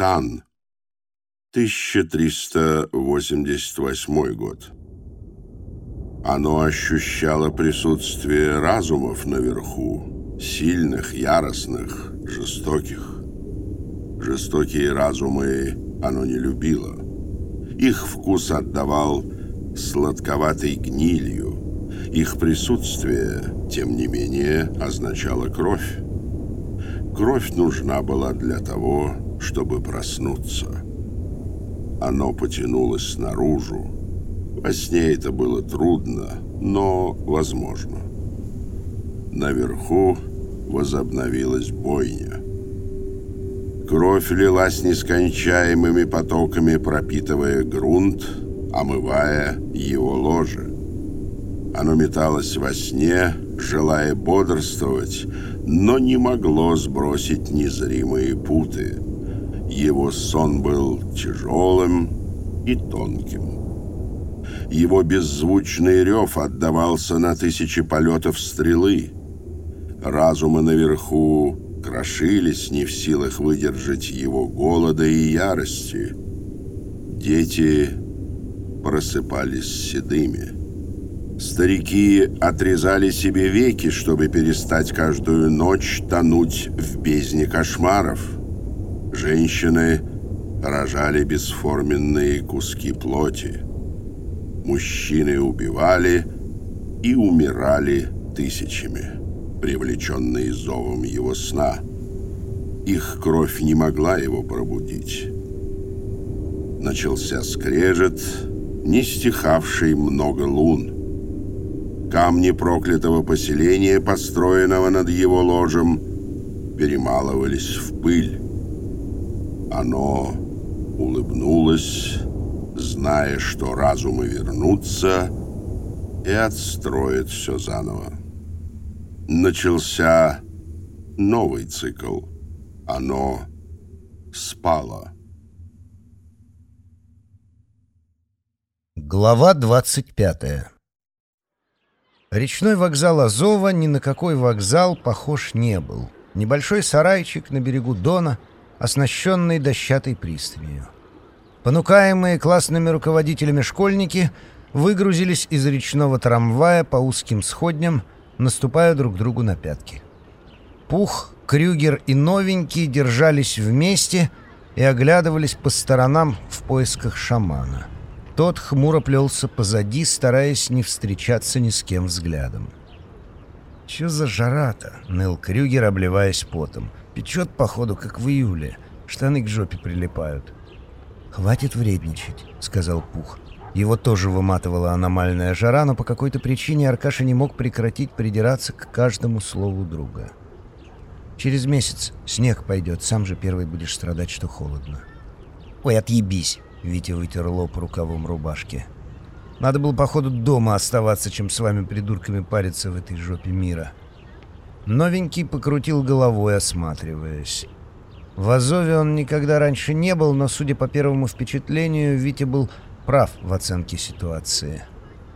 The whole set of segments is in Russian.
Тан. 1388 год. Оно ощущало присутствие разумов наверху, сильных, яростных, жестоких. Жестокие разумы оно не любило. Их вкус отдавал сладковатой гнилью. Их присутствие, тем не менее, означало кровь. Кровь нужна была для того, чтобы проснуться. Оно потянулось наружу. Во сне это было трудно, но возможно. Наверху возобновилась бойня. Кровь лилась нескончаемыми потоками, пропитывая грунт, омывая его ложе. Оно металось во сне, желая бодрствовать, но не могло сбросить незримые путы. Его сон был тяжелым и тонким. Его беззвучный рев отдавался на тысячи полетов стрелы. Разумы наверху крошились, не в силах выдержать его голода и ярости. Дети просыпались седыми. Старики отрезали себе веки, чтобы перестать каждую ночь тонуть в бездне кошмаров. Женщины рожали бесформенные куски плоти. Мужчины убивали и умирали тысячами, привлеченные зовом его сна. Их кровь не могла его пробудить. Начался скрежет, не стихавший много лун. Камни проклятого поселения, построенного над его ложем, перемалывались в пыль. Оно улыбнулось, зная, что разумы вернутся и отстроят все заново. Начался новый цикл. Оно спало. Глава 25 Речной вокзал Азова ни на какой вокзал похож не был. Небольшой сарайчик на берегу Дона, оснащенный дощатой пристанью. Понукаемые классными руководителями школьники выгрузились из речного трамвая по узким сходням, наступая друг другу на пятки. Пух, Крюгер и Новенький держались вместе и оглядывались по сторонам в поисках шамана. Тот хмуро плелся позади, стараясь не встречаться ни с кем взглядом. «Чё за жара-то?» — ныл Крюгер, обливаясь потом. «Печет, походу, как в июле. Штаны к жопе прилипают». «Хватит вредничать», — сказал Пух. Его тоже выматывала аномальная жара, но по какой-то причине Аркаша не мог прекратить придираться к каждому слову друга. «Через месяц снег пойдет, сам же первый будешь страдать, что холодно». «Ой, отъебись!» — Витя вытер лоб рукавом рубашки. «Надо было, походу, дома оставаться, чем с вами придурками париться в этой жопе мира». Новенький покрутил головой, осматриваясь. В Азове он никогда раньше не был, но, судя по первому впечатлению, Витя был прав в оценке ситуации.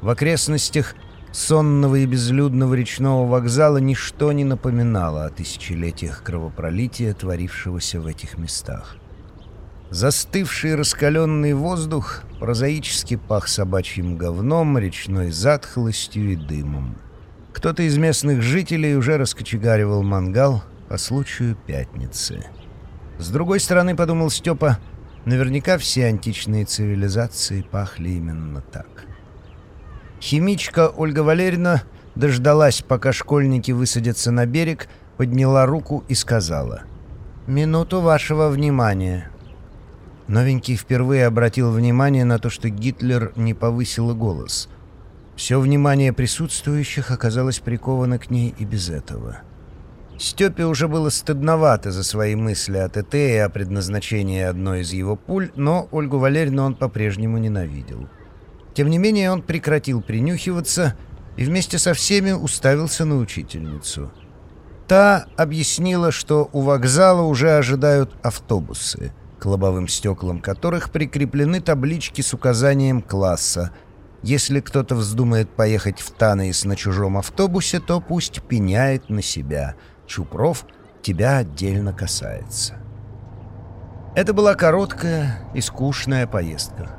В окрестностях сонного и безлюдного речного вокзала ничто не напоминало о тысячелетиях кровопролития, творившегося в этих местах. Застывший раскаленный воздух прозаически пах собачьим говном, речной затхлостью и дымом. Кто-то из местных жителей уже раскочегаривал мангал по случаю пятницы. С другой стороны, подумал Степа, наверняка все античные цивилизации пахли именно так. Химичка Ольга Валерьевна дождалась, пока школьники высадятся на берег, подняла руку и сказала «Минуту вашего внимания». Новенький впервые обратил внимание на то, что Гитлер не повысил голос. Все внимание присутствующих оказалось приковано к ней и без этого. — Степе уже было стыдновато за свои мысли о ТТ и о предназначении одной из его пуль, но Ольгу Валерьевну он по-прежнему ненавидел. Тем не менее он прекратил принюхиваться и вместе со всеми уставился на учительницу. Та объяснила, что у вокзала уже ожидают автобусы, к лобовым стеклам которых прикреплены таблички с указанием класса. Если кто-то вздумает поехать в Танаис на чужом автобусе, то пусть пеняет на себя — Чупров тебя отдельно касается. Это была короткая и скучная поездка.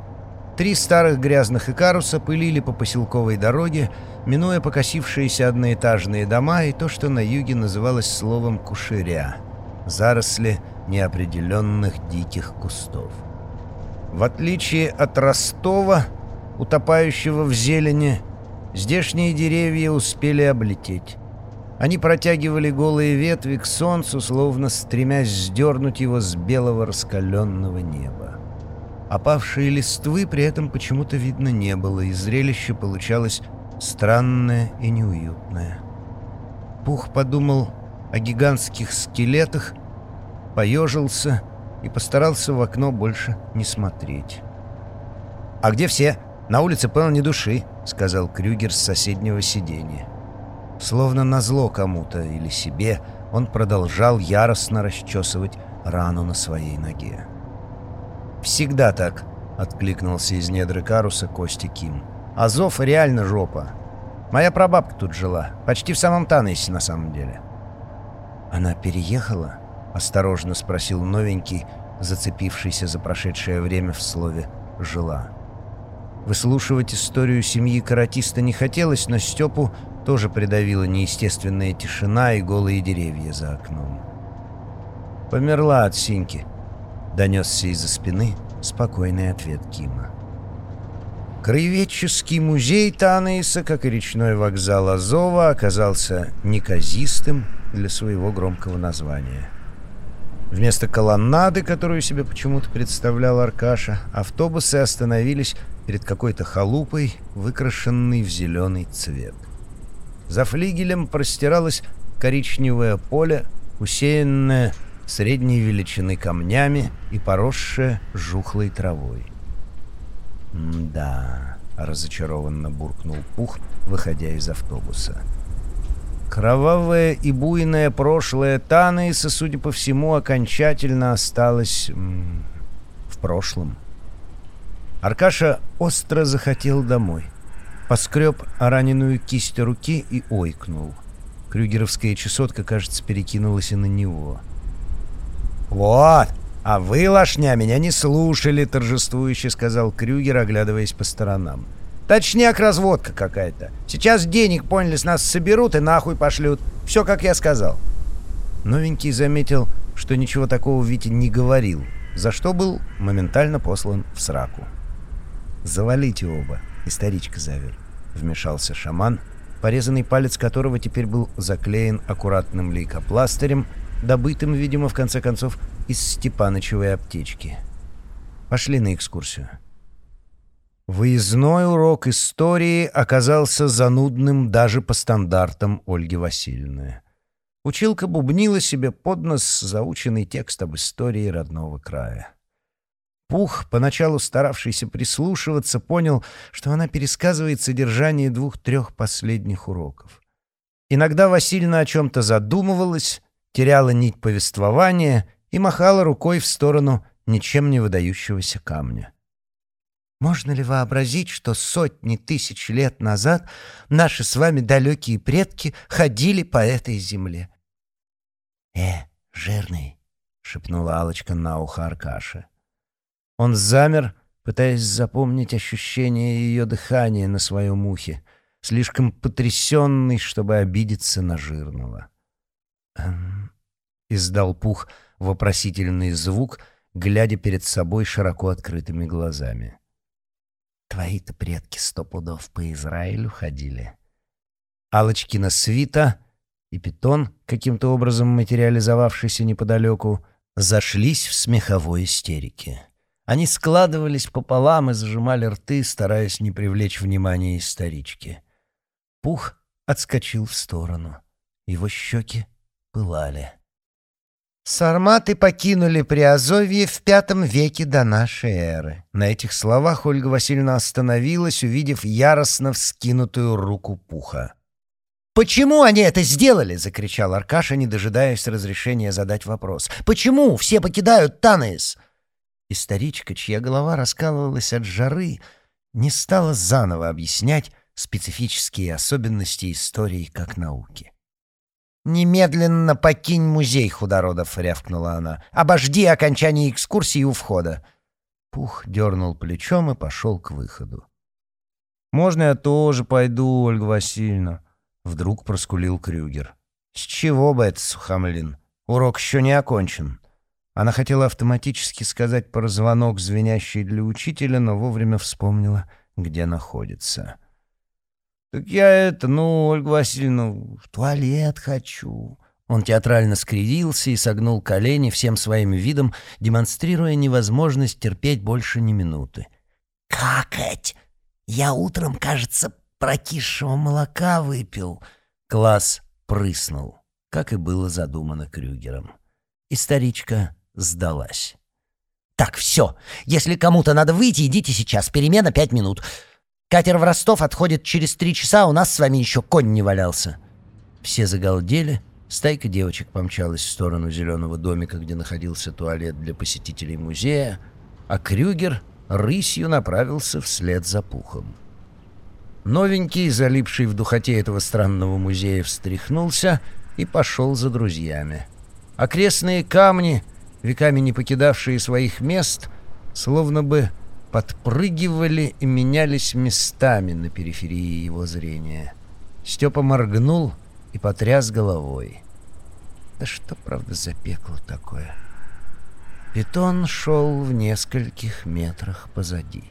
Три старых грязных икаруса пылили по поселковой дороге, минуя покосившиеся одноэтажные дома и то, что на юге называлось словом «кушеря» — заросли неопределенных диких кустов. В отличие от Ростова, утопающего в зелени, здешние деревья успели облететь. Они протягивали голые ветви к солнцу, словно стремясь сдернуть его с белого раскаленного неба. Опавшие листвы при этом почему-то видно не было, и зрелище получалось странное и неуютное. Пух подумал о гигантских скелетах, поежился и постарался в окно больше не смотреть. «А где все? На улице полно души», — сказал Крюгер с соседнего сиденья. Словно назло кому-то или себе, он продолжал яростно расчесывать рану на своей ноге. «Всегда так», — откликнулся из недры Каруса Костя Ким. «Азов реально жопа. Моя прабабка тут жила, почти в самом Танесе на самом деле». «Она переехала?» — осторожно спросил новенький, зацепившийся за прошедшее время в слове «жила». Выслушивать историю семьи каратиста не хотелось, но Степу тоже придавила неестественная тишина и голые деревья за окном. «Померла от синьки», — донесся из-за спины спокойный ответ Кима. Краеведческий музей Танаиса, как и речной вокзал Азова, оказался неказистым для своего громкого названия. Вместо колоннады, которую себе почему-то представлял Аркаша, автобусы остановились перед какой-то халупой, выкрашенной в зеленый цвет. За флигелем простиралось коричневое поле, усеянное средней величины камнями и поросшее жухлой травой. «Да», — разочарованно буркнул Пух, выходя из автобуса. Кровавое и буйное прошлое Танаиса, судя по всему, окончательно осталось в прошлом. Аркаша остро захотел домой поскреб раненую кисть руки и ойкнул. Крюгеровская чесотка, кажется, перекинулась и на него. «Вот! А вы, лошня, меня не слушали!» — торжествующе сказал Крюгер, оглядываясь по сторонам. «Точняк разводка какая-то. Сейчас денег, поняли, с нас соберут и нахуй пошлют. Все, как я сказал». Новенький заметил, что ничего такого Витя не говорил, за что был моментально послан в сраку. «Завалите оба», и старичка зовет», — вмешался шаман, порезанный палец которого теперь был заклеен аккуратным лейкопластырем, добытым, видимо, в конце концов, из Степанычевой аптечки. Пошли на экскурсию. Выездной урок истории оказался занудным даже по стандартам Ольги Васильевны. Училка бубнила себе под нос заученный текст об истории родного края. Пух, поначалу старавшийся прислушиваться, понял, что она пересказывает содержание двух-трех последних уроков. Иногда Васильевна о чем-то задумывалась, теряла нить повествования и махала рукой в сторону ничем не выдающегося камня. Можно ли вообразить, что сотни тысяч лет назад наши с вами далекие предки ходили по этой земле? — Э, жирный, — шепнула алочка на ухо Аркаши. Он замер, пытаясь запомнить ощущение ее дыхания на своем ухе, слишком потрясенный, чтобы обидеться на жирного. «Эм...» — издал Пух вопросительный звук, глядя перед собой широко открытыми глазами. «Твои-то предки сто пудов по Израилю ходили». Алочкина свита и питон, каким-то образом материализовавшийся неподалеку, зашлись в смеховой истерике. Они складывались пополам и зажимали рты, стараясь не привлечь внимания исторички. Пух отскочил в сторону. Его щеки пылали. Сарматы покинули Приазовье в пятом веке до нашей эры. На этих словах Ольга Васильевна остановилась, увидев яростно вскинутую руку Пуха. «Почему они это сделали?» — закричал Аркаша, не дожидаясь разрешения задать вопрос. «Почему все покидают Танес?» И старичка, чья голова раскалывалась от жары, не стала заново объяснять специфические особенности истории как науки. «Немедленно покинь музей худородов», — рявкнула она. «Обожди окончания экскурсии у входа». Пух дернул плечом и пошел к выходу. «Можно я тоже пойду, Ольга Васильевна?» Вдруг проскулил Крюгер. «С чего бы это, Сухомлин? Урок еще не окончен». Она хотела автоматически сказать про звонок, звенящий для учителя, но вовремя вспомнила, где находится. «Так я это, ну, Ольга Васильевна, в туалет хочу». Он театрально скривился и согнул колени всем своим видом, демонстрируя невозможность терпеть больше ни минуты. «Какать! Я утром, кажется, прокисшего молока выпил». Класс прыснул, как и было задумано Крюгером. И старичка сдалась. «Так, все. Если кому-то надо выйти, идите сейчас. Перемена пять минут. Катер в Ростов отходит через три часа, у нас с вами еще конь не валялся». Все загалдели. Стайка девочек помчалась в сторону зеленого домика, где находился туалет для посетителей музея, а Крюгер рысью направился вслед за пухом. Новенький, залипший в духоте этого странного музея, встряхнулся и пошел за друзьями. Окрестные камни, веками не покидавшие своих мест, словно бы подпрыгивали и менялись местами на периферии его зрения. Степа моргнул и потряс головой. Да что, правда, за пекло такое? Питон шел в нескольких метрах позади.